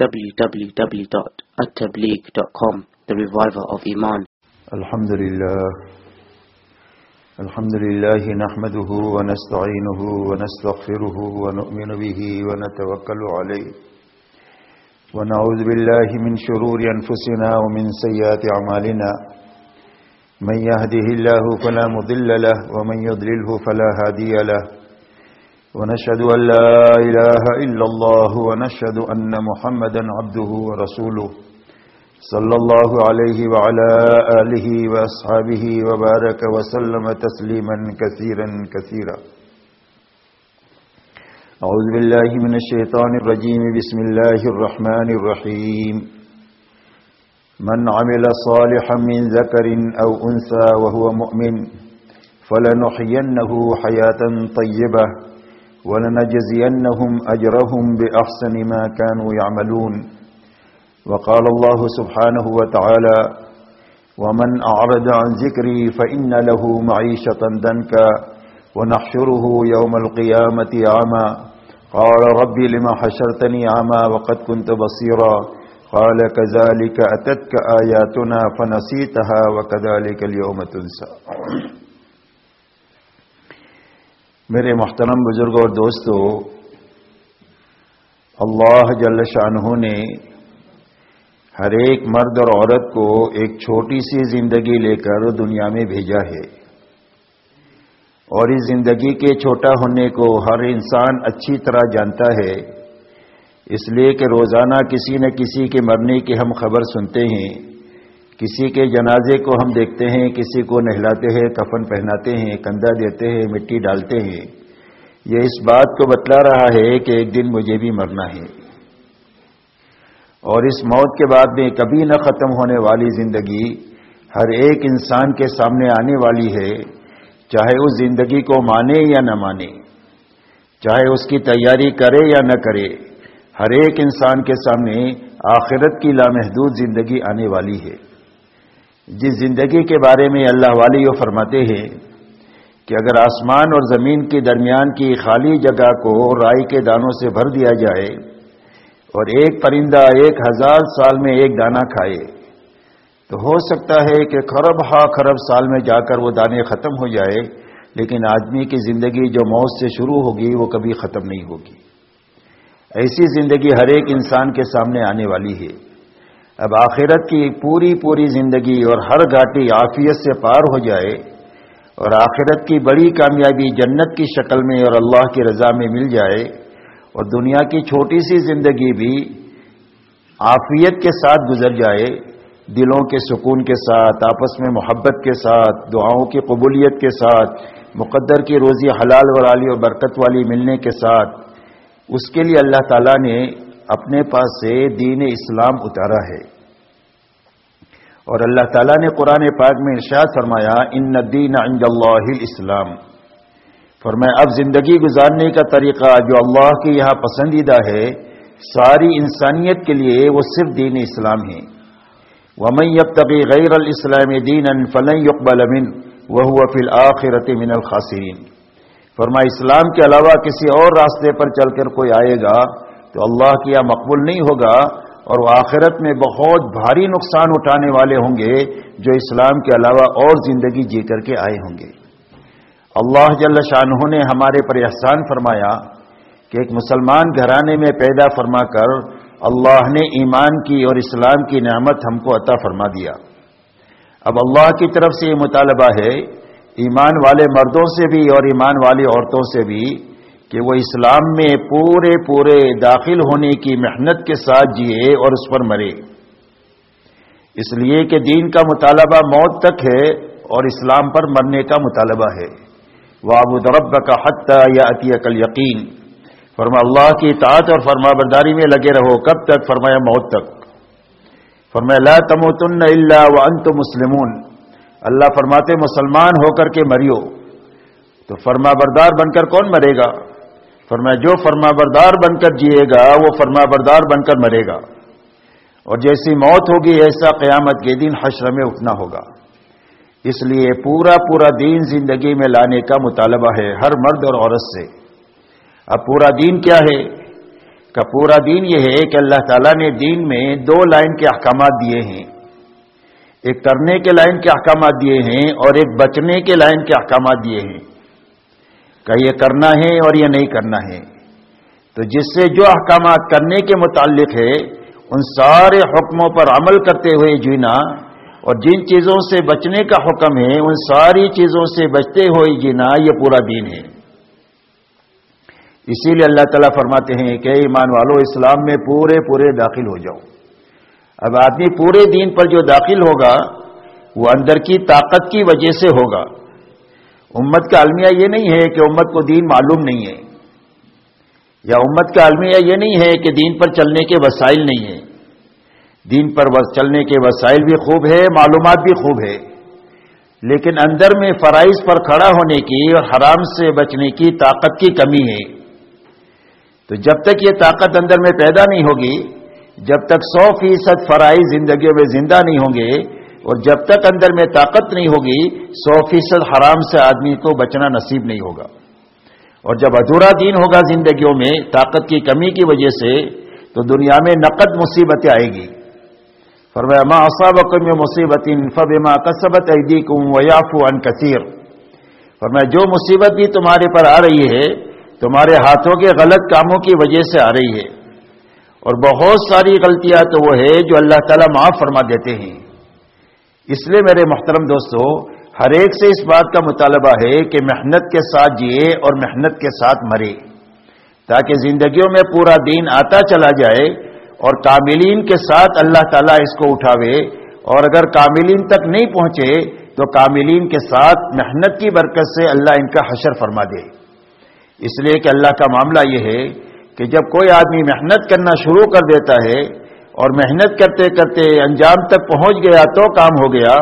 www.attableek.com The Reviver of Iman الحمد لله الحمد لله نحمده ونستعينه ونستغفره ونؤمن به ونتوكل عليه ونعوذ بالله من شرور أنفسنا ومن سيئات أعمالنا من يهده الله فلا مضل له ومن يضلله فلا هادي له ونشهد أن لا إله إلا الله ونشهد أن محمدا عبده ورسوله صلى الله عليه وعلى آله وأصحابه وبارك وسلم تسليما كثيرا كثيرا. أعوذ بالله من الشيطان الرجيم. بسم الله الرحمن الرحيم. من عمل صالحا من ذكر أو أنثى وهو مؤمن فلنحيينه حياة طيبة. ولنجزينهم أجرهم بأحسن ما كانوا يعملون. وقال الله سبحانه وتعالى ومن أعرض عن ذكري فإن له معيشة دنكا ونحشره يوم القيامة عما قال ربي لما حشرتني عما وقد كنت بصيرا قال كذلك أتتك آياتنا فنسيتها وكذلك اليوم تنسى میرے محترم بزرگ اور دوستو، اللہ جل شاہ نے ہر ایک مرد اور عورت کو ایک چھوٹی سی زندگی لے کر دنیا میں بھیجا ہے۔ اور اس زندگی کے چھوٹا ہونے کو ہر انسان اچھی طرح جانتا ہے۔ اس لیے کہ روزانہ کسی نہ کسی کے مرنے کی ہم خبر سنتے ہیں۔ کسی کے جنازے کو ہم دیکھتے ہیں، کسی کو نہلاتے ہیں، کفن پہناتے ہیں، کندھا دیتے ہیں، مٹی ڈالتے ہیں۔ یہ اس بات کو بتلا رہا ہے کہ ایک دن مجھے بھی مرنا ہے۔ اور اس موت کے بعد میں کبھی نہ ختم ہونے والی زندگی ہر ایک انسان کے سامنے آنے والی ہے، چاہے اس زندگی کو مانے یا نہ مانے۔ چاہے اس کی تیاری کرے یا نہ کرے، ہر ایک انسان کے سامنے آخرت کی لامحدود زندگی آنے والی ہے۔ جس زندگی کے بارے میں اللہ والی یہ فرماتے ہیں کہ اگر آسمان اور زمین کے درمیان کی خالی جگہ کو رائی کے دانوں سے بھر دیا جائے اور ایک پرندہ ایک ہزار سال میں ایک دانہ کھائے، تو ہو سکتا ہے کہ خرب ہا خرب سال میں جا کر وہ دانے ختم ہو جائے، لیکن آدمی کی زندگی جو موت سے شروع ہوگی وہ کبھی ختم نہیں ہوگی۔ ایسی زندگی ہر ایک انسان کے سامنے آنے والی ہے۔ اب آخرت کی پوری پوری زندگی اور ہر گھاٹی عافیت سے پار ہو جائے اور آخرت کی بڑی کامیابی جنت کی شکل میں اور اللہ کی رضا میں مل جائے اور دنیا کی چھوٹی سی زندگی بھی عافیت کے ساتھ گزر جائے، دلوں کے سکون کے ساتھ، آپس میں محبت کے ساتھ، دعاؤں کی قبولیت کے ساتھ، مقدر کی روزی حلال ورالی اور برکت والی ملنے کے ساتھ، اس کے لیے اللہ تعالیٰ نے اپنے پاس سے دین اسلام اتارا ہے۔ اور اللہ تعالیٰ نے قرآن پاک میں ارشاد فرمایا، ان دین عند اللہ اسلام فرمایا، اب زندگی گزارنے کا طریقہ جو اللہ کے یہاں پسندیدہ ہے، ساری انسانیت کے لیے وہ صرف دین اسلام ہے۔ ومن يبتغي غیر الاسلام دین فلن يقبل من وهو في الاخره من الخاسرین فرمایا، اسلام کے علاوہ کسی اور راستے پر چل کر کوئی آئے گا تو اللہ کی یہاں مقبول نہیں ہوگا اور وہ آخرت میں بہت بھاری نقصان اٹھانے والے ہوں گے جو اسلام کے علاوہ اور زندگی جی کر کے آئے ہوں گے۔ اللہ جل شاہ نے ہمارے پر احسان فرمایا کہ ایک مسلمان گھرانے میں پیدا فرما کر اللہ نے ایمان کی اور اسلام کی نعمت ہم کو عطا فرما دیا۔ اب اللہ کی طرف سے یہ مطالبہ ہے، ایمان والے مردوں سے بھی اور ایمان والی عورتوں سے بھی کہ وہ اسلام میں پورے پورے داخل ہونے کی محنت کے ساتھ جیے اور اس پر مرے۔ اس لیے کہ دین کا مطالبہ موت تک ہے اور اسلام پر مرنے کا مطالبہ ہے۔ وہ ابو درب کا حت یا عطی عقل یقین فرما اللہ کی اطاعت اور فرما برداری میں لگے رہو۔ کب تک؟ فرمایا موت تک۔ فرمایا، لا تموتن الا وانتم مسلمون۔ اللہ فرماتے، مسلمان ہو کر کے مریو۔ تو فرما بردار بن کر کون مرے گا؟ فرمایا، جو فرما بردار بن کر جیے گا، وہ فرما بردار بن کر مرے گا۔ اور جیسی موت ہوگی، ایسا قیامت کے دن حشر میں اٹھنا ہوگا۔ اس لیے پورا پورا دین زندگی میں لانے کا مطالبہ ہے، ہر مرد اور عورت سے۔ اب پورا دین کیا ہے؟ کا پورا دین یہ ہے کہ اللہ تعالیٰ نے دین میں دو لائن کے احکامات دیے ہیں۔ ایک کرنے کے لائن کے احکامات دیے ہیں اور ایک بچنے کے لائن کے احکامات دیے ہیں۔ کہ یہ کرنا ہے اور یہ نہیں کرنا ہے۔ تو جس سے جو احکامات کرنے کے متعلق ہے، ان سارے حکموں پر عمل کرتے ہوئے جینا، اور جن چیزوں سے بچنے کا حکم ہے، ان ساری چیزوں سے بچتے ہوئے جینا، یہ پورا دین ہے۔ اسی لیے اللہ تعالیٰ فرماتے ہیں کہ ایمان والو، اسلام میں پورے پورے داخل ہو جاؤ۔ اب آدمی پورے دین پر جو داخل ہوگا، وہ اندر کی طاقت کی وجہ سے ہوگا۔ امت کا المیہ یہ نہیں ہے کہ امت کو دین معلوم نہیں ہے۔ یا امت کا المیہ یہ نہیں ہے کہ دین پر چلنے کے وسائل نہیں ہیں۔ دین پر چلنے کے وسائل بھی خوب ہے معلومات بھی خوب ہے لیکن اندر میں فرائض پر کھڑا ہونے کی اور حرام سے بچنے کی طاقت کی کمی ہے۔ تو جب تک یہ طاقت اندر میں پیدا نہیں ہوگی، جب تک سو فیصد فرائض زندگیوں میں زندہ نہیں ہوں گے اور جب تک اندر میں طاقت نہیں ہوگی، سو فیصد حرام سے آدمی کو بچنا نصیب نہیں ہوگا۔ اور جب ادھورا دین ہوگا زندگیوں میں طاقت کی کمی کی وجہ سے، تو دنیا میں نقد مصیبتیں آئے گی۔ فرمایا، ما اصابکم میں مصیبت فبما کسبت ایدیکم ویعفو عن کثیر فرمایا، جو مصیبت بھی تمہارے پر آ رہی ہے، تمہارے ہاتھوں کے غلط کاموں کی وجہ سے آ رہی ہے۔ اور بہت ساری غلطیاں تو وہ ہے جو اللہ تعالیٰ معاف فرما دیتے ہیں۔ اس لیے میرے محترم دوستو، ہر ایک سے اس بات کا مطالبہ ہے کہ محنت کے ساتھ جیے اور محنت کے ساتھ مرے، تاکہ زندگیوں میں پورا دین آتا چلا جائے اور کاملین کے ساتھ اللہ تعالیٰ اس کو اٹھاوے۔ اور اگر کاملین تک نہیں پہنچے، تو کاملین کے ساتھ محنت کی برکت سے اللہ ان کا حشر فرما دے۔ اس لیے کہ اللہ کا معاملہ یہ ہے کہ جب کوئی آدمی محنت کرنا شروع کر دیتا ہے اور محنت کرتے کرتے انجام تک پہنچ گیا تو کام ہو گیا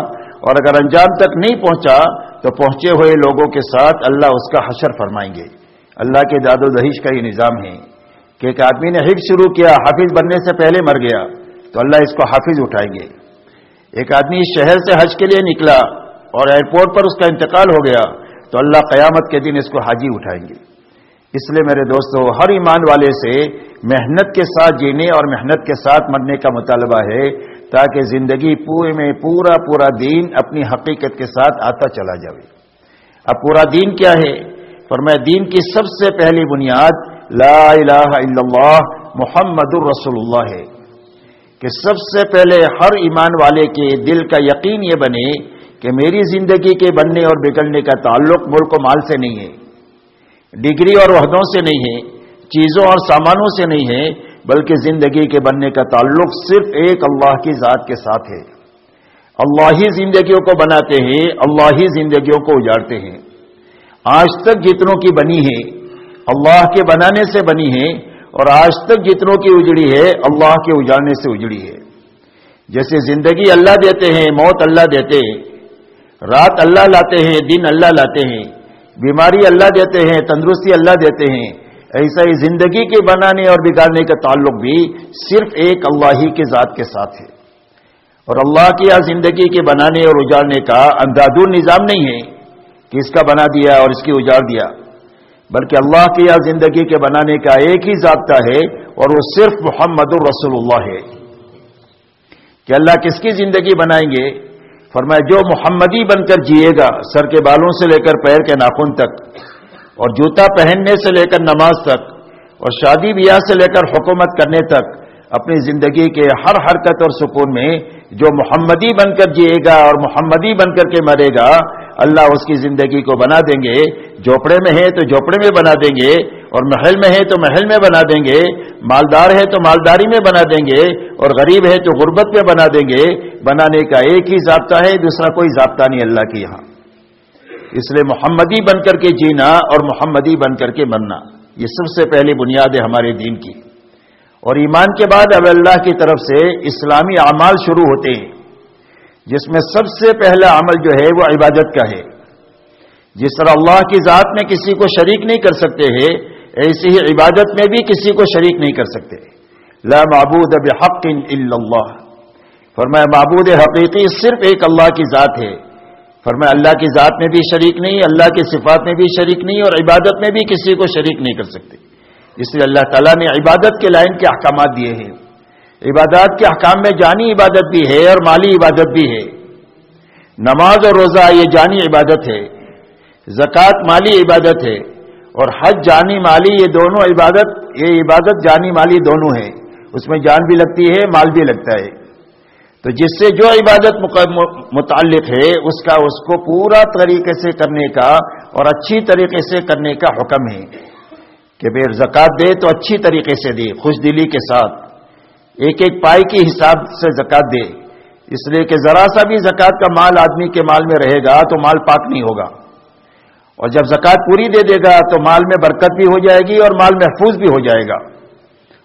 اور اگر انجام تک نہیں پہنچا تو پہنچے ہوئے لوگوں کے ساتھ اللہ اس کا حشر فرمائیں گے۔ اللہ کے داد و دہیش کا یہ نظام ہے کہ ایک آدمی نے حفظ شروع کیا، حافظ بننے سے پہلے مر گیا، تو اللہ اس کو حافظ اٹھائیں گے۔ ایک آدمی شہر سے حج کے لیے نکلا اور ایئرپورٹ پر اس کا انتقال ہو گیا، تو اللہ قیامت کے دن اس کو حاجی اٹھائیں گے۔ اس لیے میرے دوستو، ہر ایمان والے سے محنت کے ساتھ جینے اور محنت کے ساتھ مرنے کا مطالبہ ہے تاکہ زندگی پورے میں پورا پورا دین اپنی حقیقت کے ساتھ آتا چلا جائے اب پورا دین کیا ہے؟ فرمایا دین کی سب سے پہلی بنیاد لا الہ الا اللہ محمد الرسول اللہ ہے۔ کہ سب سے پہلے ہر ایمان والے کے دل کا یقین یہ بنے کہ میری زندگی کے بننے اور بگڑنے کا تعلق ملک و مال سے نہیں ہے۔ ڈگری اور عہدوں سے نہیں ہے، چیزوں اور سامانوں سے نہیں ہے، بلکہ زندگی کے بننے کا تعلق صرف ایک اللہ کی ذات کے ساتھ ہے۔ اللہ ہی زندگیوں کو بناتے ہیں، اللہ ہی زندگیوں کو اجاڑتے ہیں۔ آج تک جتنوں کی بنی ہے، اللہ کے بنانے سے بنی ہے، اور آج تک جتنوں کی اجڑی ہے، اللہ کے اجاڑنے سے اجڑی ہے۔ جیسے زندگی اللہ دیتے ہیں، موت اللہ دیتے ہیں، رات اللہ لاتے ہیں، دن اللہ لاتے ہیں۔ بیماری اللہ دیتے ہیں، تندرستی اللہ دیتے ہیں، ایسا ہی زندگی کے بنانے اور بگاڑنے کا تعلق بھی صرف ایک اللہ ہی کے ذات کے ساتھ ہے۔ اور اللہ کی یہاں زندگی کے بنانے اور اجاڑنے کا انداز نظام نہیں ہے کہ اس کا بنا دیا اور اس کی اجاڑ دیا، بلکہ اللہ کی یا زندگی کے بنانے کا ایک ہی ضابطہ ہے اور وہ صرف محمد الرسول اللہ ہے۔ کہ اللہ کس کی زندگی بنائیں گے؟ فرمایا، جو محمدی بن کر جیے گا، سر کے بالوں سے لے کر پیر کے ناخن تک، اور جوتا پہننے سے لے کر نماز تک، اور شادی بیاہ سے لے کر حکومت کرنے تک، اپنی زندگی کے ہر حرکت اور سکون میں جو محمدی بن کر جیے گا اور محمدی بن کر کے مرے گا، اللہ اس کی زندگی کو بنا دیں گے۔ جھوپڑے میں ہے تو جھوپڑے میں بنا دیں گے اور محل میں ہے تو محل میں بنا دیں گے، مالدار ہے تو مالداری میں بنا دیں گے، اور غریب ہے تو غربت میں بنا دیں گے۔ بنانے کا ایک ہی ضابطہ ہے، دوسرا کوئی ضابطہ نہیں اللہ کے یہاں۔ اس لیے محمدی بن کر کے جینا اور محمدی بن کر کے مرنا، یہ سب سے پہلی بنیاد ہے ہمارے دین کی۔ اور ایمان کے بعد اب اللہ کی طرف سے اسلامی اعمال شروع ہوتے ہیں۔ جس میں سب سے پہلا عمل جو ہے وہ عبادت کا ہے۔ جس طرح اللہ کی ذات میں کسی کو شریک نہیں کر سکتے ہیں ایسی ہی عبادت میں بھی کسی کو شریک نہیں کر سکتے۔ لا معبود بحق الا اللہ۔ فرمایا، معبود حقیقی صرف ایک اللہ کی ذات ہے۔ فرمایا، اللہ کی ذات میں بھی شریک نہیں، اللہ کی صفات میں بھی شریک نہیں اور عبادت میں بھی کسی کو شریک نہیں کر سکتے۔ اس لیے اللہ تعالیٰ نے عبادت کے لائن کے احکامات دیے ہیں۔ عبادات کے احکام میں جانی عبادت بھی ہے اور مالی عبادت بھی ہے۔ نماز اور روزہ یہ جانی عبادت ہے۔ زکوٰۃ مالی عبادت ہے۔ اور حج جانی مالی یہ دونوں عبادت، یہ عبادت جانی مالی دونوں ہیں۔ اس میں جان بھی لگتی ہے، مال بھی لگتا ہے۔ تو جس سے جو عبادت متعلق ہے، اس کا اس کو پورا طریقے سے کرنے کا اور اچھی طریقے سے کرنے کا حکم ہے۔ کہ پھر زکات دے تو اچھی طریقے سے دے، خوش دلی کے ساتھ۔ ایک ایک پائی کی حساب سے زکات دے۔ اس لیے کہ ذرا سا بھی زکات کا مال آدمی کے مال میں رہے گا تو مال پاک نہیں ہوگا۔ اور جب زکات پوری دے دے گا تو مال میں برکت بھی ہو جائے گی اور مال محفوظ بھی ہو جائے گا۔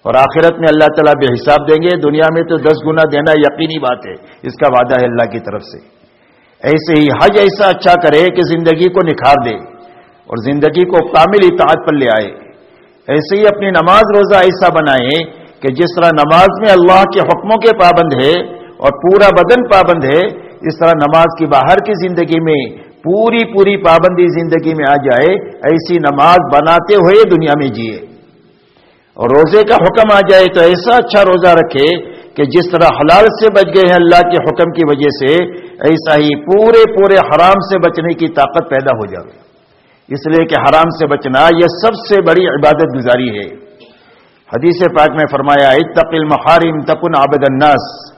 اور آخرت میں اللہ تعالیٰ بے حساب دیں گے۔ دنیا میں تو دس گنا دینا یقینی بات ہے۔ اس کا وعدہ ہے اللہ کی طرف سے۔ ایسے ہی حج ایسا اچھا کرے کہ زندگی کو نکھار دے اور زندگی کو کامل اطاعت پر لے آئے۔ ایسے ہی اپنی نماز روزہ ایسا بنائے کہ جس طرح نماز میں اللہ کے حکموں کے پابند ہے اور پورا بدن پابند ہے، اس طرح نماز کی باہر کی زندگی میں پوری پوری پابندی زندگی میں آ جائے، ایسی نماز بناتے ہوئے دنیا میں جیے۔ اور روزے کا حکم آ جائے تو ایسا اچھا روزہ رکھے کہ جس طرح حلال سے بچ گئے ہیں اللہ کے حکم کی وجہ سے، ایسا ہی پورے پورے حرام سے بچنے کی طاقت پیدا ہو جائے اس لیے کہ حرام سے بچنا یہ سب سے بڑی عبادت گزاری ہے۔ حدیث پاک میں فرمایا اتقل محارم تکن عبد الناس۔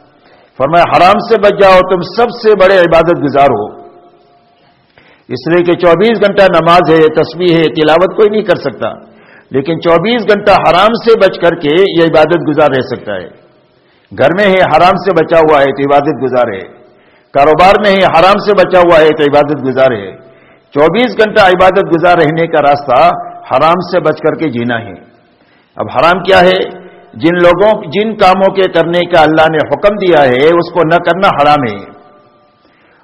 فرمایا، حرام سے بچ جاؤ، تم سب سے بڑے عبادت گزار ہو۔ اس لیے کہ چوبیس گھنٹہ نماز ہے تصویر ہے، تلاوت کوئی نہیں کر سکتا۔ لیکن چوبیس گھنٹہ حرام سے بچ کر کے یہ عبادت گزار رہ سکتا ہے۔ گھر میں ہے، حرام سے بچا ہوا ہے، تو عبادت گزار ہے۔ کاروبار میں ہے، حرام سے بچا ہوا ہے، تو عبادت گزار ہے۔ چوبیس گھنٹہ عبادت گزار رہنے کا راستہ حرام سے بچ کر کے جینا ہے۔ اب حرام کیا ہے؟ جن لوگوں، جن کاموں کے کرنے کا اللہ نے حکم دیا ہے، اس کو نہ کرنا حرام ہے۔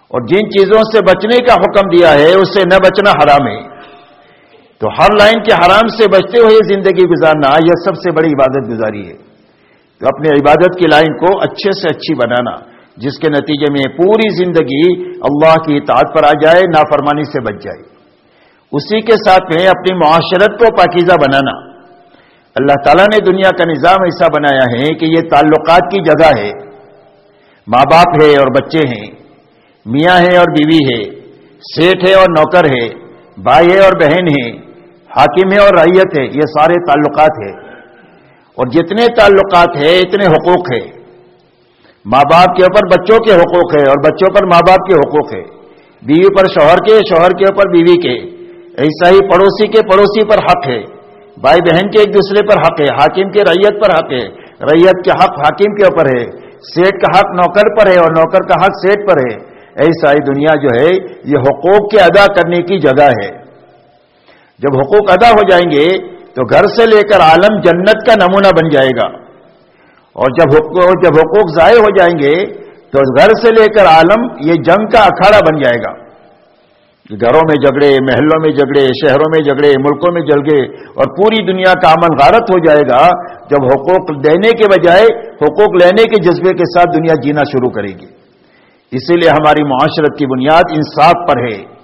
اور جن چیزوں سے بچنے کا حکم دیا ہے، اس سے نہ بچنا حرام ہے۔ تو ہر لائن کے حرام سے بچتے ہوئے زندگی گزارنا یہ سب سے بڑی عبادت گزاری ہے۔ تو اپنی عبادت کی لائن کو اچھے سے اچھی بنانا، جس کے نتیجے میں پوری زندگی اللہ کی اطاعت پر آ جائے، نافرمانی سے بچ جائے۔ اسی کے ساتھ میں اپنی معاشرت کو پاکیزہ بنانا۔ اللہ تعالیٰ نے دنیا کا نظام ایسا بنایا ہے کہ یہ تعلقات کی جگہ ہے۔ ماں باپ ہے اور بچے ہیں۔ میاں ہے اور بیوی ہے سیٹ ہے اور نوکر ہے، بھائی ہے اور بہن ہے، حاکم ہے اور ریت ہے، یہ سارے تعلقات ہیں۔ اور جتنے تعلقات ہیں، اتنے حقوق ہے ماں باپ کے اوپر بچوں کے حقوق ہے اور بچوں پر ماں باپ کے حقوق ہے بیوی پر شوہر کے شوہر کے اوپر بیوی کے۔ ایسا ہی پڑوسی کے پڑوسی پر حق ہے، بھائی بہن کے ایک دوسرے پر حق ہے، حاکم کے ریت پر حق ہے۔ ریت کے حق حاکم کے اوپر ہے سیٹ کا حق نوکر پر ہے اور نوکر کا حق سیٹ پر ہے۔ ایسا ہی دنیا جو ہے، یہ حقوق کے ادا کرنے کی جگہ ہے۔ جب حقوق ادا ہو جائیں گے، تو گھر سے لے کر عالم جنت کا نمونہ بن جائے گا۔ اور جب حقوق جب حقوق ضائع ہو جائیں گے، تو گھر سے لے کر عالم یہ جنگ کا اکھاڑا بن جائے گا۔ گھروں میں جھگڑے، محلوں میں جھگڑے، شہروں میں جھگڑے، ملکوں میں جل اور پوری دنیا کا امن غارت ہو جائے گا۔ جب حقوق دینے کے بجائے، حقوق لینے کے جذبے کے ساتھ دنیا جینا شروع کرے گی۔ اسی لیے ہماری معاشرت کی بنیاد انصاف پر ہے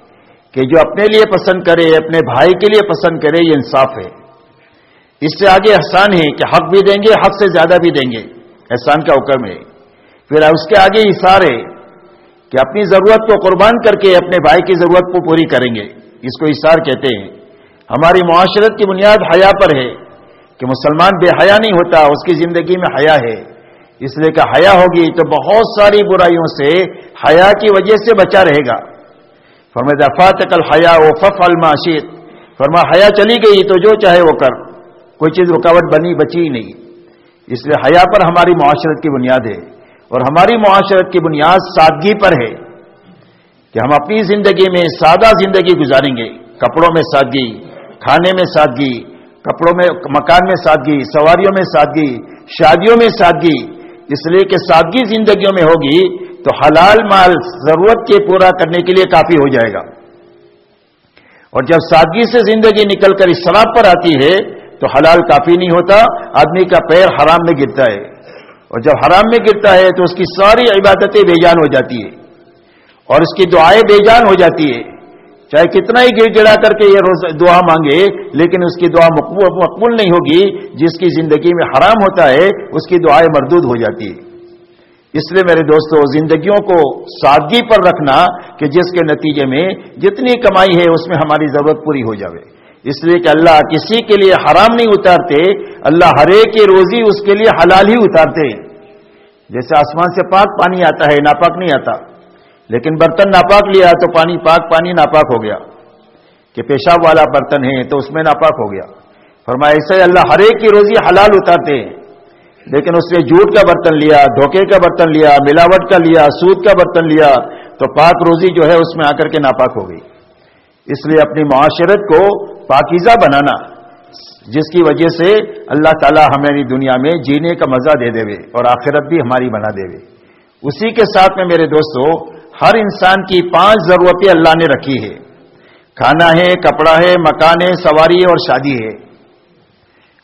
کہ جو اپنے لیے پسند کرے، اپنے بھائی کے لیے پسند کرے، یہ انصاف ہے۔ اس سے آگے احسان ہے کہ حق بھی دیں گے، حق سے زیادہ بھی دیں گے۔ احسان کا حکم ہے۔ پھر اس کے آگے اشار ہے کہ اپنی ضرورت کو قربان کر کے اپنے بھائی کی ضرورت کو پوری کریں گے۔ اس کو اشار کہتے ہیں۔ ہماری معاشرت کی بنیاد حیا پر ہے کہ مسلمان بے حیا نہیں ہوتا، اس کی زندگی میں حیا ہے۔ اس لیے کہ حیا ہوگی تو بہت ساری برائیوں سے حیا کی وجہ سے بچا رہے گا۔ فرما دفات کل حیا و فف الماشیت فرما حیا چلی گئی تو جو چاہے وہ کر، کوئی چیز رکاوٹ بنی بچی ہی نہیں۔ اس لیے حیا پر ہماری معاشرت کی بنیاد ہے اور ہماری معاشرت کی بنیاد سادگی پر ہے کہ ہم اپنی زندگی میں سادہ زندگی گزاریں گے۔ کپڑوں میں سادگی، کھانے میں سادگی، کپڑوں میں، مکان میں سادگی، سواریوں میں سادگی، شادیوں میں سادگی اس لیے کہ سادگی زندگیوں میں ہوگی تو حلال مال ضرورت کے پورا کرنے کے لیے کافی ہو جائے گا۔ اور جب سادگی سے زندگی نکل کر اس شراب پر آتی ہے تو حلال کافی نہیں ہوتا، آدمی کا پیر حرام میں گرتا ہے۔ اور جب حرام میں گرتا ہے تو اس کی ساری عبادتیں بے جان ہو جاتی ہے اور اس کی دعائیں بے جان ہو جاتی ہے چاہے کتنا ہی گر گڑا کر کے یہ روز دعا مانگے، لیکن اس کی دعا مقبول نہیں ہوگی، جس کی زندگی میں حرام ہوتا ہے، اس کی دعائیں مردود ہو جاتی ہے۔ اس لیے میرے دوستوں زندگیوں کو سادگی پر رکھنا کہ جس کے نتیجے میں جتنی کمائی ہے، اس میں ہماری ضرورت پوری ہو جاوے۔ اس لیے کہ اللہ کسی کے لیے حرام نہیں اتارتے، اللہ ہر ایک کی روزی اس کے لیے حلال ہی اتارتے۔ جیسے آسمان سے پاک پانی آتا ہے، ناپاک نہیں آتا۔ لیکن برتن ناپاک لیا تو پانی پاک، پانی ناپاک ہو گیا۔ کہ پیشاب والا برتن ہے تو اس میں ناپاک ہو گیا۔ فرمایا ایسے اللہ ہر ایک کی روزی حلال اتارتے ہیں۔ لیکن اس نے جھوٹ کا برتن لیا، دھوکے کا برتن لیا، ملاوٹ کا لیا، سود کا برتن لیا، تو پاک روزی جو ہے اس میں آ کر کے ناپاک ہو گئی۔ اس لیے اپنی معاشرت کو پاکیزہ بنانا، جس کی وجہ سے اللہ تعالی ہماری دنیا میں جینے کا مزہ دے دے اور آخرت بھی ہماری بنا دے اسی کے ساتھ میں میرے دوستو ہر انسان کی پانچ ضرورتیں اللہ نے رکھی ہے کھانا ہے، کپڑا ہے، مکان ہے، سواری ہے اور شادی ہے۔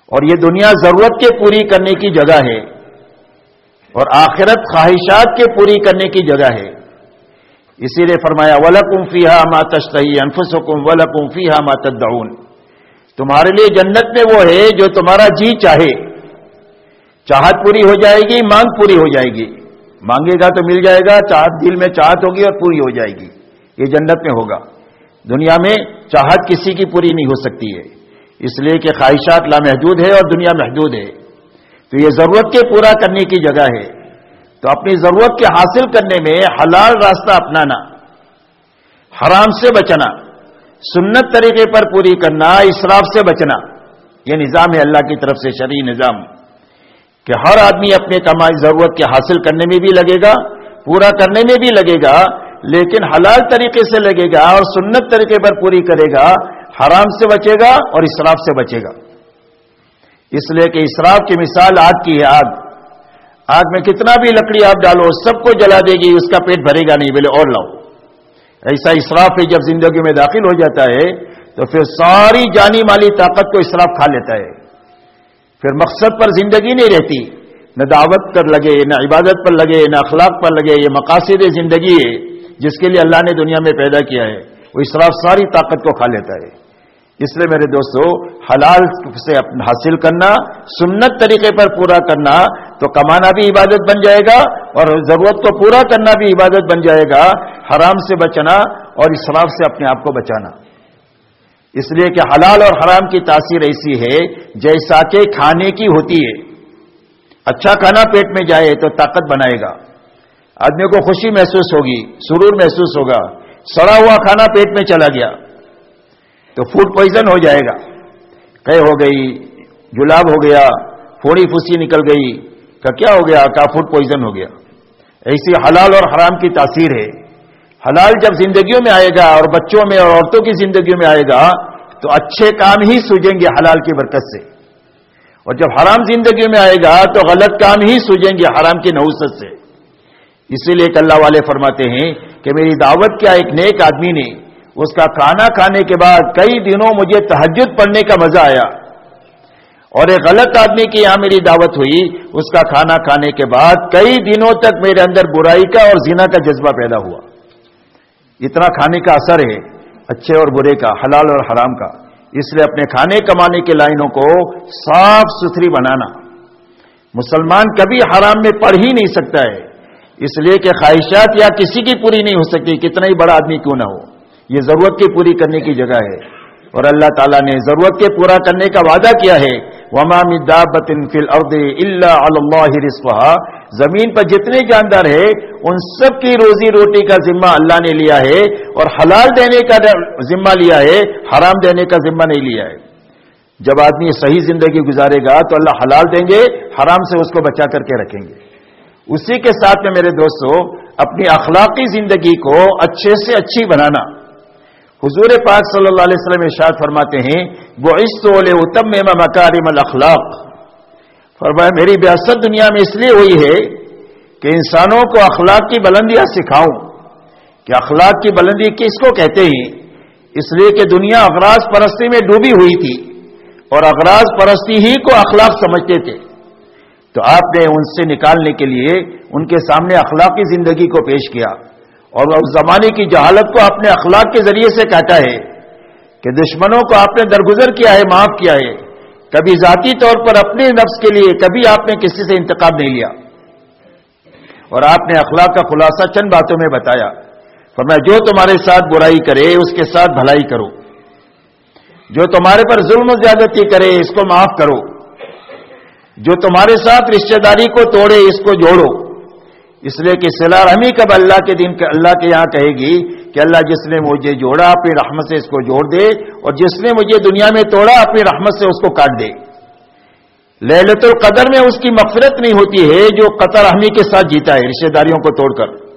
اور یہ دنیا ضرورت کے پوری کرنے کی جگہ ہے۔ اور آخرت خواہشات کے پوری کرنے کی جگہ ہے۔ اسی لیے فرمایا، ولکم فیحا ما تشتہی انفس حکم ولکم فیحا ما تدعون تمہارے لیے جنت میں وہ ہے جو تمہارا جی چاہے۔ چاہت پوری ہو جائے گی، مانگ پوری ہو جائے گی۔ مانگے گا تو مل جائے گا، چاہت دل میں چاہت ہوگی اور پوری ہو جائے گی۔ یہ جنت میں ہوگا۔ دنیا میں چاہت کسی کی پوری نہیں ہو سکتی ہے۔ اس لیے کہ خواہشات لامحدود ہے اور دنیا محدود ہے۔ تو یہ ضرورت کے پورا کرنے کی جگہ ہے۔ تو اپنی ضرورت کے حاصل کرنے میں حلال راستہ اپنانا، حرام سے بچنا، سنت طریقے پر پوری کرنا، اسراف سے بچنا، یہ نظام ہے اللہ کی طرف سے شرعی نظام۔ کہ ہر آدمی اپنے کمائی ضرورت کے حاصل کرنے میں بھی لگے گا، پورا کرنے میں بھی لگے گا، لیکن حلال طریقے سے لگے گا اور سنت طریقے پر پوری کرے گا، حرام سے بچے گا اور اسراف سے بچے گا۔ اس لیے کہ اسراف کی مثال آگ کی ہے، آگ۔ آگ میں کتنا بھی لکڑی آپ ڈالو، سب کو جلا دے گی، اس کا پیٹ بھرے گا نہیں، بولے اور لاؤ۔ ایسا اسراف ہے جب زندگی میں داخل ہو جاتا ہے، تو پھر ساری جانی مالی طاقت کو اسراف کھا لیتا ہے۔ پھر مقصد پر زندگی نہیں رہتی، نہ دعوت پر لگے، نہ عبادت پر لگے، نہ اخلاق پر لگے، یہ مقاصد زندگی ہے، جس کے لیے اللہ نے دنیا میں پیدا کیا ہے، وہ اسراف ساری طاقت کو کھا لیتا ہے۔ اس لیے میرے دوستو، حلال سے حاصل کرنا، سنت طریقے پر پورا کرنا تو کمانا بھی عبادت بن جائے گا اور ضرورت کو پورا کرنا بھی عبادت بن جائے گا، حرام سے بچنا اور اسراف سے اپنے آپ کو بچانا۔ اس لیے کہ حلال اور حرام کی تاثیر ایسی ہے، جیسا کہ کھانے کی ہوتی ہے۔ اچھا کھانا پیٹ میں جائے تو طاقت بنائے گا۔ آدمی کو خوشی محسوس ہوگی، سرور محسوس ہوگا۔ سڑا ہوا کھانا پیٹ میں چلا گیا تو فوڈ پوائزن ہو جائے گا۔ کہ ہو گئی، جلاب ہو گیا، پھوڑی پھوسی نکل گئی کا کیا ہو گیا؟ کا فوڈ پوائزن ہو گیا۔ ایسی حلال اور حرام کی تاثیر ہے۔ حلال جب زندگیوں میں آئے گا اور بچوں میں اور عورتوں کی زندگیوں میں آئے گا، تو اچھے کام ہی سوجیں گے حلال کی برکت سے۔ اور جب حرام زندگی میں آئے گا، تو غلط کام ہی سوجیں گے حرام کی نوست سے۔ اسی لیے اللہ والے فرماتے ہیں کہ میری دعوت کیا ایک نیک آدمی نے، اس کا کھانا کھانے کے بعد کئی دنوں مجھے تحجد پڑھنے کا مزہ آیا۔ اور ایک غلط آدمی کی یہاں میری دعوت ہوئی، اس کا کھانا کھانے کے بعد کئی دنوں تک میرے اندر برائی کا اور زنا کا جذبہ پیدا ہوا۔ اتنا کھانے کا اثر ہے، اچھے اور برے کا، حلال اور حرام کا۔ اس لیے اپنے کھانے کمانے کی لائنوں کو صاف ستھری بنانا۔ مسلمان کبھی حرام میں پڑھ ہی نہیں سکتا ہے۔ اس لیے کہ خواہشات یا کسی کی پوری نہیں ہو سکتی، کتنا ہی بڑا آدمی کیوں نہ ہو۔ یہ ضرورت کی پوری کرنے کی جگہ ہے۔ اور اللہ تعالیٰ نے ضرورت کے پورا کرنے کا وعدہ کیا ہے۔ وما فل اللہ اللہ رسفا زمین پر جتنے جاندار ہے، ان سب کی روزی روٹی کا ذمہ اللہ نے لیا ہے اور حلال دینے کا ذمہ لیا ہے، حرام دینے کا ذمہ نہیں لیا ہے۔ جب آدمی صحیح زندگی گزارے گا تو اللہ حلال دیں گے، حرام سے اس کو بچا کر کے رکھیں گے۔ اسی کے ساتھ میں میرے دوستوں اپنی اخلاقی زندگی کو اچھے سے اچھی بنانا۔ حضور پاک صلی اللہ علیہ وسلم ارشاد فرماتے ہیں وہ اتم مکارم الاخلاق فرمایا، میری بیاست دنیا میں اس لیے ہوئی ہے کہ انسانوں کو اخلاق کی بلندیاں سکھاؤں۔ کہ اخلاق کی بلندی کس کو کہتے ہیں؟ اس لیے کہ دنیا اغراض پرستی میں ڈوبی ہوئی تھی اور اغراض پرستی ہی کو اخلاق سمجھتے تھے۔ تو آپ نے ان سے نکالنے کے لیے ان کے سامنے اخلاقی زندگی کو پیش کیا۔ اور اس زمانے کی جہالت کو اپنے اخلاق کے ذریعے سے کہتا ہے کہ دشمنوں کو آپ نے درگزر کیا ہے، معاف کیا ہے۔ کبھی ذاتی طور پر اپنے نفس کے لیے کبھی آپ نے کسی سے انتخاب نہیں لیا۔ اور آپ نے اخلاق کا خلاصہ چند باتوں میں بتایا۔ فرمایا، جو تمہارے ساتھ برائی کرے، اس کے ساتھ بھلائی کرو۔ جو تمہارے پر ظلم و زیادتی کرے، اس کو معاف کرو۔ جو تمہارے ساتھ رشتہ داری کو توڑے، اس کو جوڑو۔ اس لیے کہ سلا رحمی کب اللہ کے دن اللہ کے یہاں کہے گی کہ اللہ جس نے مجھے جوڑا، اپنی رحمت سے اس کو جوڑ دے، اور جس نے مجھے دنیا میں توڑا، اپنی رحمت سے اس کو کاٹ دے۔ للت القدر میں اس کی مغفرت نہیں ہوتی ہے جو قطر رحمی کے ساتھ جیتا ہے، رشتہ داریوں کو توڑ کر۔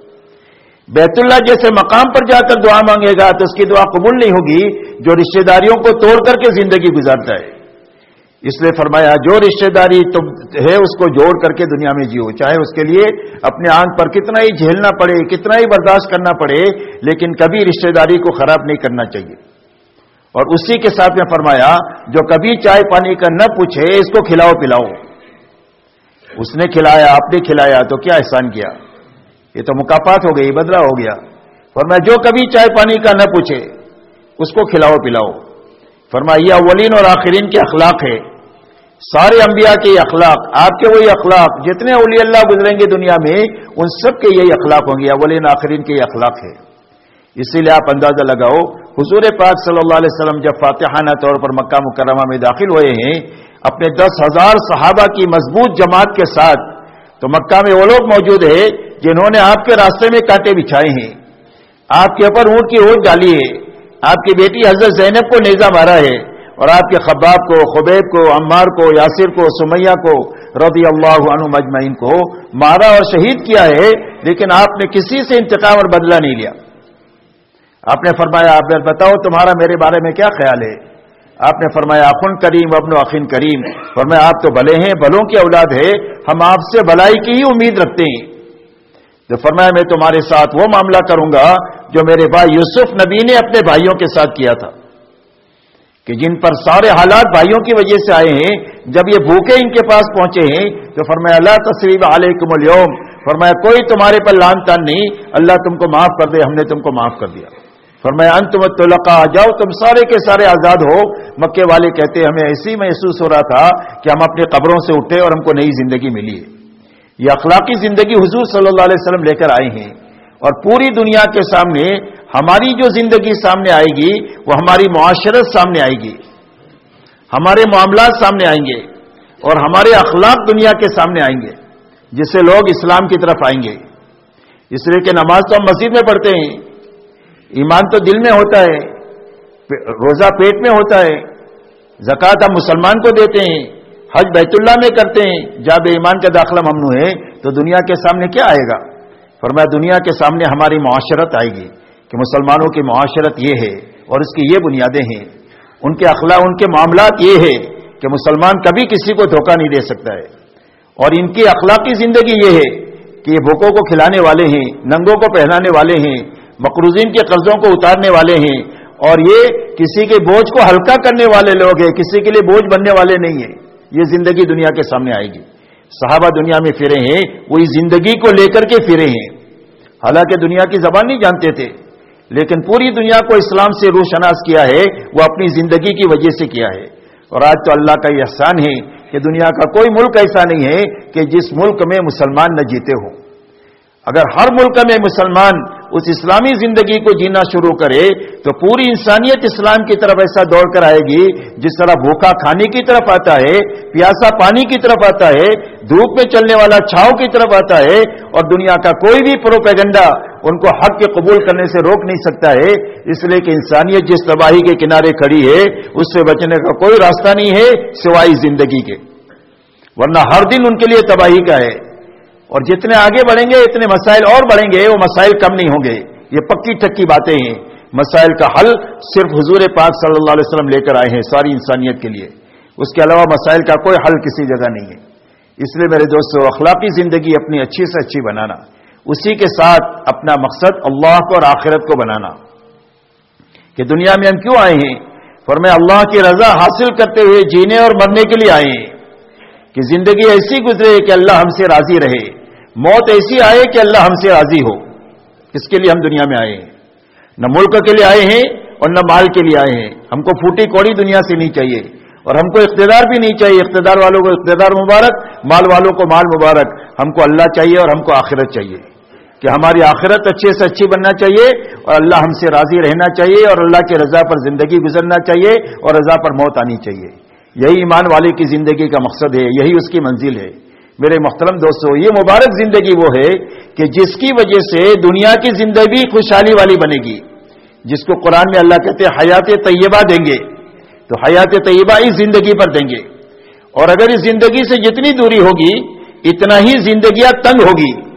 بیت اللہ جیسے مقام پر جا کر دعا مانگے گا تو اس کی دعا قبول نہیں ہوگی جو رشتہ داریوں کو توڑ کر کے زندگی گزارتا ہے۔ اس لیے فرمایا، جو رشتہ داری تم ہے، اس کو جوڑ کر کے دنیا میں جیو، چاہے اس کے لیے اپنے آنکھ پر کتنا ہی جھیلنا پڑے، کتنا ہی برداشت کرنا پڑے، لیکن کبھی رشتہ داری کو خراب نہیں کرنا چاہیے۔ اور اسی کے ساتھ میں فرمایا، جو کبھی چائے پانی کا نہ پوچھے، اس کو کھلاؤ، پلاؤ۔ اس نے کھلایا، آپ نے کھلایا، تو کیا احسان کیا؟ یہ تو مقافات ہو گئی بدلا ہو گیا۔ فرمایا، جو کبھی چائے پانی کا نہ پوچھے، اس کو کھلاؤ، پلاؤ۔ فرمایا، یہ اولین اور آخرین کے اخلاق ہے سارے انبیاء کے یہ اخلاق، آپ کے وہی اخلاق، جتنے اولی اللہ گزریں گے دنیا میں، ان سب کے یہی اخلاق ہوں گے، اولین آخرین کے یہ اخلاق ہے اسی لیے آپ اندازہ لگاؤ، حضور پاک صلی اللہ علیہ وسلم جب فاتحانہ طور پر مکہ مکرمہ میں داخل ہوئے ہیں، اپنے دس ہزار صحابہ کی مضبوط جماعت کے ساتھ، تو مکہ میں وہ لوگ موجود ہیں جنہوں نے آپ کے راستے میں کانٹے بچھائے ہیں۔ آپ کے اوپر اونٹ کی اونٹ ڈالی ہے۔ آپ کی بیٹی حضرت زینب کو نیزا مارا ہے۔ اور آپ کے خباب کو، خبیب کو، عمار کو، یاسر کو، سمیہ کو، رضی اللہ عنہ مجمعین کو مارا اور شہید کیا ہے، لیکن آپ نے کسی سے انتقام اور بدلہ نہیں لیا۔ آپ نے فرمایا، آپ نے بتاؤ تمہارا میرے بارے میں کیا خیال ہے؟ آپ نے فرمایا آخن کریم ابن اخن کریم۔ فرمایا، آپ تو بھلے ہیں، بھلوں کی اولاد ہے، ہم آپ سے بلائی کی ہی امید رکھتے ہیں۔ تو فرمایا، میں تمہارے ساتھ وہ معاملہ کروں گا جو میرے بھائی یوسف نبی نے اپنے بھائیوں کے ساتھ کیا تھا۔ کہ جن پر سارے حالات بھائیوں کی وجہ سے آئے ہیں، جب یہ بھوکے ان کے پاس پہنچے ہیں، تو فرمایا اللہ تصریف علیکم اليوم فرمایا، کوئی تمہارے پر لان تان نہیں، اللہ تم کو معاف کر دے، ہم نے تم کو معاف کر دیا فرمایا، انتم تلقا جاؤ تم سارے کے سارے آزاد ہو۔ مکے والے کہتے ہمیں ایسی محسوس ہو رہا تھا کہ ہم اپنے قبروں سے اٹھے اور ہم کو نئی زندگی ملی ہے۔ یہ اخلاقی زندگی حضور صلی اللہ علیہ وسلم لے کر آئے ہیں اور پوری دنیا کے سامنے ہماری جو زندگی سامنے آئے گی، وہ ہماری معاشرت سامنے آئے گی۔ ہمارے معاملات سامنے آئیں گے اور ہمارے اخلاق دنیا کے سامنے آئیں گے، جس سے لوگ اسلام کی طرف آئیں گے۔ اس لیے کہ نماز تو ہم مسجد میں پڑھتے ہیں۔ ایمان تو دل میں ہوتا ہے، روزہ پیٹ میں ہوتا ہے۔ زکوٰۃ ہم مسلمان کو دیتے ہیں، حج بیت اللہ میں کرتے ہیں۔ جب ایمان کا داخلہ ممنوع ہے، تو دنیا کے سامنے کیا آئے گا؟ فرمایا دنیا کے سامنے ہماری معاشرت آئے گی۔ کہ مسلمانوں کی معاشرت یہ ہے اور اس کی یہ بنیادیں ہیں۔ ان کے اخلاق، ان کے معاملات یہ ہے کہ مسلمان کبھی کسی کو دھوکہ نہیں دے سکتا ہے۔ اور ان کی اخلاقی زندگی یہ ہے کہ یہ بھوکوں کو کھلانے والے ہیں، ننگوں کو پہنانے والے ہیں، مقروضین کے قرضوں کو اتارنے والے ہیں۔ اور یہ کسی کے بوجھ کو ہلکا کرنے والے لوگ ہیں، کسی کے لیے بوجھ بننے والے نہیں ہیں۔ یہ زندگی دنیا کے سامنے آئے گی۔ صحابہ دنیا میں پھرے ہیں، وہی زندگی کو لے کر کے پھرے ہیں۔ حالانکہ دنیا کی زبان نہیں جانتے تھے۔ لیکن پوری دنیا کو اسلام سے روشناس کیا ہے، وہ اپنی زندگی کی وجہ سے کیا ہے۔ اور آج تو اللہ کا یہ احسان ہے کہ دنیا کا کوئی ملک ایسا نہیں ہے کہ جس ملک میں مسلمان نہ جیتے ہوں۔ اگر ہر ملک میں مسلمان اس اسلامی زندگی کو جینا شروع کرے، تو پوری انسانیت اسلام کی طرف ایسا دوڑ کر آئے گی، جس طرح بھوکا کھانے کی طرف آتا ہے، پیاسا پانی کی طرف آتا ہے، دھوپ میں چلنے والا چھاؤ کی طرف آتا ہے، اور دنیا کا کوئی بھی پروپیگنڈا ان کو حق کے قبول کرنے سے روک نہیں سکتا ہے، اس لیے کہ انسانیت جس تباہی کے کنارے کھڑی ہے، اس سے بچنے کا کوئی راستہ نہیں ہے سوائے زندگی کے۔ ورنہ ہر دن ان کے لیے تباہی کا ہے۔ اور جتنے آگے بڑھیں گے، اتنے مسائل اور بڑھیں گے، وہ مسائل کم نہیں ہوں گے۔ یہ پکی ٹکی باتیں ہیں۔ مسائل کا حل صرف حضور پاک صلی اللہ علیہ وسلم لے کر آئے ہیں ساری انسانیت کے لیے۔ اس کے علاوہ مسائل کا کوئی حل کسی جگہ نہیں ہے۔ اس لیے میرے دوستوں اخلاقی زندگی اپنی اچھی سے اچھی بنانا۔ اسی کے ساتھ اپنا مقصد اللہ کو اور آخرت کو بنانا کہ دنیا میں ہم کیوں آئے ہیں؟ اور میں اللہ کی رضا حاصل کرتے ہوئے جینے اور مرنے کے لیے آئے ہیں۔ کہ زندگی ایسی گزرے کہ اللہ ہم سے راضی رہے۔ موت ایسی آئے کہ اللہ ہم سے راضی ہو۔ اس کے لیے ہم دنیا میں آئے ہیں۔ نہ ملک کے لیے آئے ہیں اور نہ مال کے لیے آئے ہیں۔ ہم کو پھوٹی کوڑی دنیا سے نہیں چاہیے۔ اور ہم کو اقتدار بھی نہیں چاہیے۔ اقتدار والوں کو اقتدار مبارک، مال والوں کو مال مبارک۔ ہم کو اللہ چاہیے اور ہم کو آخرت چاہیے۔ کہ ہماری آخرت اچھے سے اچھی بننا چاہیے اور اللہ ہم سے راضی رہنا چاہیے اور اللہ کی رضا پر زندگی گزرنا چاہیے اور رضا پر موت آنی چاہیے۔ یہی ایمان والے کی زندگی کا مقصد ہے، یہی اس کی منزل ہے۔ میرے محترم دوستو، یہ مبارک زندگی وہ ہے کہ جس کی وجہ سے دنیا کی زندگی خوشحالی والی بنے گی۔ جس کو قرآن میں اللہ کہتے ہیں، حیات طیبہ دیں گے۔ تو حیات طیبہ اس زندگی پر دیں گے۔ اور اگر اس زندگی سے جتنی دوری ہوگی، اتنا ہی زندگیاں تنگ ہوگی۔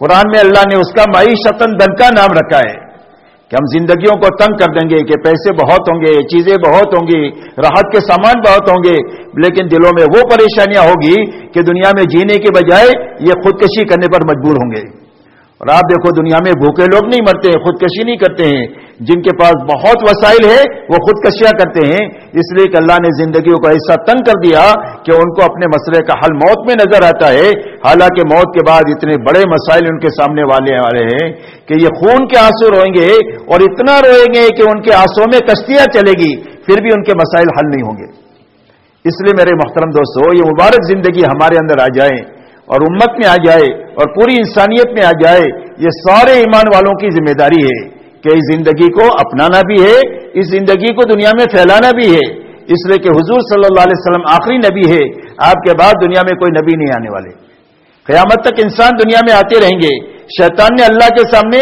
قرآن میں اللہ نے اس کا معیشتن دن کا نام رکھا ہے کہ ہم زندگیوں کو تنگ کر دیں گے کہ پیسے بہت ہوں گے، چیزیں بہت ہوں گی، راحت کے سامان بہت ہوں گے، لیکن دلوں میں وہ پریشانیاں ہوگی کہ دنیا میں جینے کے بجائے یہ خودکشی کرنے پر مجبور ہوں گے۔ اور آپ دیکھو دنیا میں بھوکے لوگ نہیں مرتے، خودکشی نہیں کرتے ہیں۔ جن کے پاس بہت وسائل ہے وہ خودکشیاں کرتے ہیں۔ اس لیے کہ اللہ نے زندگیوں کو ایسا تنگ کر دیا کہ ان کو اپنے مسئلے کا حل موت میں نظر آتا ہے۔ حالانکہ موت کے بعد اتنے بڑے مسائل ان کے سامنے والے والے ہیں کہ یہ خون کے آنسو روئیں گے اور اتنا روئیں گے کہ ان کے آنسو میں کشتیاں چلے گی، پھر بھی ان کے مسائل حل نہیں ہوں گے۔ اس لیے میرے محترم دوستو، یہ مبارک زندگی ہمارے اندر آ جائے اور امت میں آ جائے اور پوری انسانیت میں آ جائے، یہ سارے ایمان والوں کی ذمہ داری ہے۔ کہ اس زندگی کو اپنانا بھی ہے، اس زندگی کو دنیا میں پھیلانا بھی ہے۔ اس لیے کہ حضور صلی اللہ علیہ وسلم آخری نبی ہے، آپ کے بعد دنیا میں کوئی نبی نہیں آنے والے۔ قیامت تک انسان دنیا میں آتے رہیں گے۔ شیطان نے اللہ کے سامنے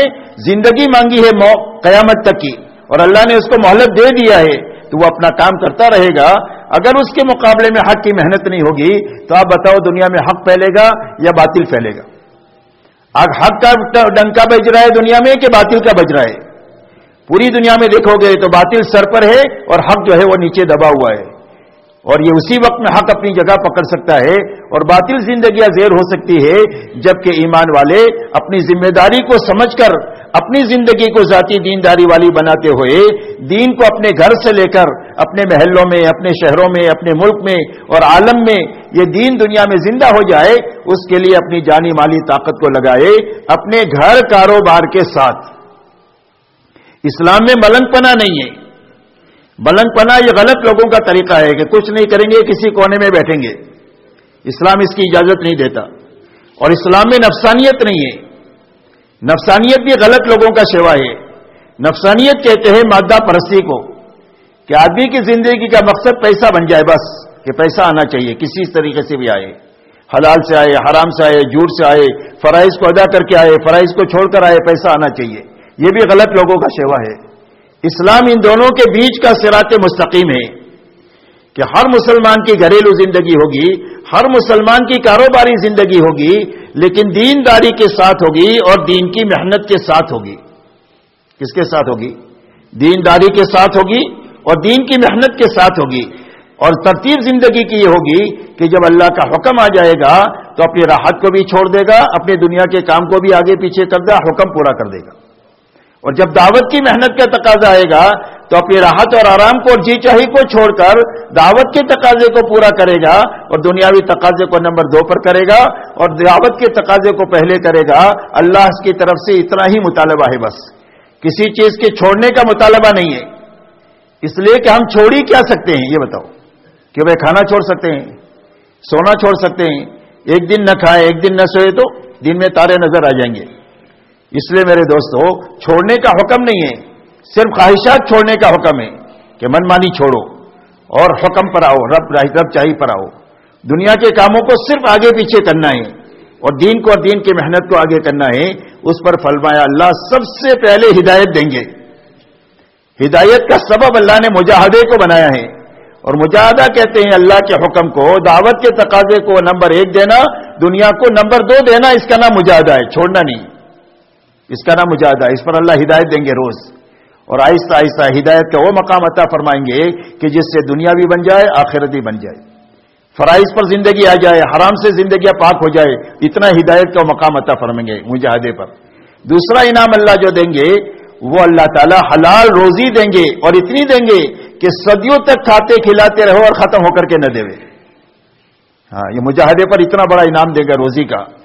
زندگی مانگی ہے قیامت تک کی۔ اور اللہ نے اس کو مہلت دے دیا ہے، تو وہ اپنا کام کرتا رہے گا۔ اگر اس کے مقابلے میں حق کی محنت نہیں ہوگی، تو آپ بتاؤ دنیا میں حق پھیلے گا یا باطل پھیلے گا؟ آج حق کا ڈنکا بج رہا ہے دنیا میں کہ باطل کا بج رہا ہے؟ پوری دنیا میں دیکھو گے تو باطل سر پر ہے اور حق جو ہے وہ نیچے دبا ہوا ہے۔ اور یہ اسی وقت میں حق اپنی جگہ پکڑ سکتا ہے اور باطل زندگیاں زیر ہو سکتی ہے جبکہ ایمان والے اپنی ذمہ داری کو سمجھ کر، اپنی زندگی کو ذاتی دینداری والی بناتے ہوئے دین کو اپنے گھر سے لے کر، اپنے محلوں میں، اپنے شہروں میں، اپنے ملک میں اور عالم میں یہ دین دنیا میں زندہ ہو جائے، اس کے لیے اپنی جانی مالی طاقت کو لگائے، اپنے گھر کاروبار کے ساتھ۔ اسلام میں ملنگ پنا نہیں ہے۔ ملنگ پنا یہ غلط لوگوں کا طریقہ ہے کہ کچھ نہیں کریں گے، کسی کونے میں بیٹھیں گے۔ اسلام اس کی اجازت نہیں دیتا۔ اور اسلام میں نفسانیت نہیں ہے۔ نفسانیت بھی غلط لوگوں کا سیوا ہے۔ نفسانیت کہتے ہیں مادہ پرستی کو کہ آدمی کی زندگی کا مقصد پیسہ بن جائے بس، کہ پیسہ آنا چاہیے، کسی طریقے سے بھی آئے۔ حلال سے آئے، حرام سے آئے، جھوٹ سے آئے، فرائض کو ادا کر کے آئے، فرائض کو چھوڑ کر آئے، پیسہ آنا چاہیے۔ یہ بھی غلط لوگوں کا سیوا ہے۔ اسلام ان دونوں کے بیچ کا سرات مستقیم ہے کہ ہر مسلمان کی گھریلو زندگی ہوگی، ہر مسلمان کی کاروباری زندگی ہوگی، لیکن دینداری کے ساتھ ہوگی اور دین کی محنت کے ساتھ ہوگی۔ کس کے ساتھ ہوگی؟ دینداری کے ساتھ ہوگی اور دین کی محنت کے ساتھ ہوگی۔ اور ترتیب زندگی کی یہ ہوگی کہ جب اللہ کا حکم آ جائے گا تو اپنی راحت کو بھی چھوڑ دے گا اپنی دنیا کے کام کو بھی آگے پیچھے کر دے حکم پورا کر دے گا۔ اور جب دعوت کی محنت کا تقاضا آئے گا تو اپنی راحت اور آرام کو اور جی چاہی کو چھوڑ کر دعوت کے تقاضے کو پورا کرے گا اور دنیاوی تقاضے کو نمبر دو پر کرے گا اور دعوت کے تقاضے کو پہلے کرے گا، اللہ کی طرف سے اتنا ہی مطالبہ ہے بس۔ کسی چیز کے چھوڑنے کا مطالبہ نہیں ہے۔ اس لیے کہ ہم چھوڑ ہی کیا سکتے ہیں، یہ بتاؤ۔ کہ وہ کھانا چھوڑ سکتے ہیں، سونا چھوڑ سکتے ہیں، ایک دن نہ کھائے، ایک دن نہ سوئے تو دن میں تارے نظر آ جائیں گے۔ اس لیے میرے دوستو، چھوڑنے کا حکم نہیں ہے، صرف خواہشات چھوڑنے کا حکم ہے کہ من مانی چھوڑو اور حکم پر آؤ، رب رب چاہی پر آؤ۔ دنیا کے کاموں کو صرف آگے پیچھے کرنا ہے اور دین کو اور دین کی محنت کو آگے کرنا ہے، اس پر فلمایا اللہ سب سے پہلے ہدایت دیں گے۔ ہدایت کا سبب اللہ نے مجاہدے کو بنایا ہے۔ اور مجاہدہ کہتے ہیں اللہ کے حکم کو، دعوت کے تقاضے کو نمبر ایک دینا، دنیا کو نمبر دو دینا، اس کا نام مجاہدہ ہے، چھوڑنا نہیں۔ اس کا نام مجاہدہ اس پر اللہ ہدایت دیں گے روز۔ اور آہستہ آہستہ ہدایت کا وہ مقام عطا فرمائیں گے کہ جس سے دنیا بھی بن جائے آخرت بھی بن جائے۔ فرائض پر زندگی آ جائے، حرام سے زندگیاں پاک ہو جائے، اتنا ہدایت کا مقام عطا فرمائیں گے مجاہدے پر۔ دوسرا انعام اللہ جو دیں گے، وہ اللہ تعالیٰ حلال روزی دیں گے اور اتنی دیں گے کہ صدیوں تک کھاتے کھلاتے رہو اور ختم ہو کر کے نہ دے۔ ہاں یہ مجاہدے پر اتنا بڑا انعام دے گا روزی کا۔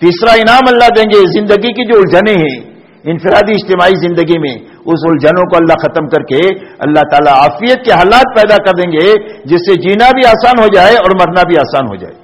تیسرا انعام اللہ دیں گے، زندگی کی جو الجھنیں ہیں، انفرادی اجتماعی زندگی میں، اس الجھنوں کو اللہ ختم کر کے اللہ تعالیٰ عافیت کے حالات پیدا کر دیں گے، جس سے جینا بھی آسان ہو جائے اور مرنا بھی آسان ہو جائے۔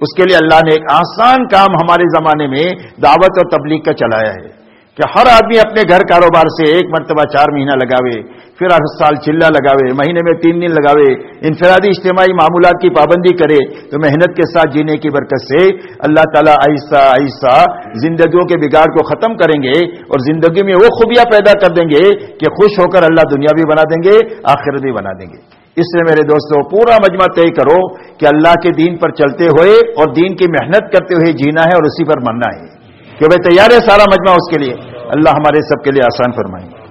اس کے لیے اللہ نے ایک آسان کام ہمارے زمانے میں دعوت اور تبلیغ کا چلایا ہے۔ کہ ہر آدمی اپنے گھر کاروبار سے ایک مرتبہ چار مہینہ لگاوے، پھر ہر سال چلہ لگاوے، مہینے میں تین دن لگاوے، انفرادی اجتماعی معمولات کی پابندی کرے، تو محنت کے ساتھ جینے کی برکت سے اللہ تعالیٰ آہستہ آہستہ زندگیوں کے بگاڑ کو ختم کریں گے اور زندگی میں وہ خوبیاں پیدا کر دیں گے کہ خوش ہو کر اللہ دنیا بھی بنا دیں گے، آخرت بھی بنا دیں گے۔ اس لیے میرے دوستوں پورا مجمع طے کرو کہ اللہ کے دین پر چلتے ہوئے اور دین کی محنت کرتے ہوئے جینا ہے اور اسی پر مرنا ہے۔ کہ بھائی تیار ہے سارا مجمع اس کے لیے۔ اللہ ہمارے سب کے لیے آسان فرمائیں